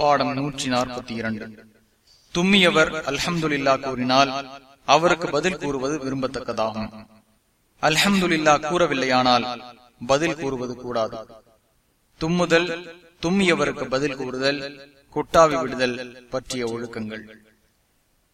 பாடம் நூற்றி நாற்பத்தி இரண்டு தும்மியவர் அல்ஹம்துல்லா கூறினால் அவருக்கு பதில் கூறுவது விரும்பத்தக்கதாகும். அல்ஹம்துல்லா கூறவில்லையானால் பதில் கூறுவது கூடாது. தும்முதல் தும்மியவருக்கு பதில் கூறுதல் கொட்டாவி விடுதல் பற்றிய ஒழுக்கங்கள்.